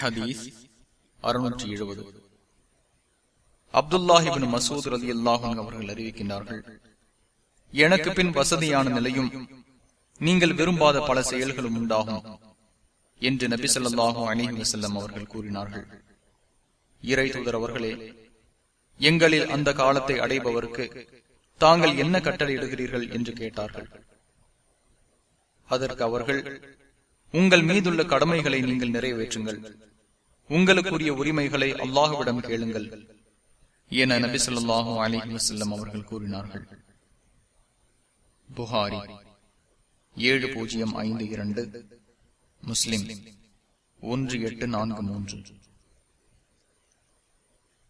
ஹதீஸ் அறுநூற்றி எழுபது. அப்துல்லாஹிபின் மசூத் ரதி அல்லாஹன் அவர்கள் அறிவிக்கின்றார்கள் எனக்கு பின் வசதியான நிலையும் நீங்கள் விரும்பாத பல செயல்களும் உண்டாகும் என்று நபி சொல்லாஹும் அலிஹி வசல்லம் அவர்கள் கூறினார்கள். இறை தூதர் அவர்களே எங்களில் அந்த காலத்தை அடைபவருக்கு தாங்கள் என்ன கட்டளையிடுகிறீர்கள் என்று கேட்டார்கள். அதற்கு அவர்கள் உங்கள் மீதுள்ள கடமைகளை நீங்கள் நிறைவேற்றுங்கள். உங்களுக்குரிய உரிமைகளை அல்லாஹுவிடம் கேளுங்கள். என நபி சொல்லாஹு அலி வசல்லம் அவர்கள் கூறினார்கள். புகாரி ஏழு பூஜ்ஜியம் ஐந்து இரண்டு முஸ்லிம் ஒன்று எட்டு நான்கு மூன்று.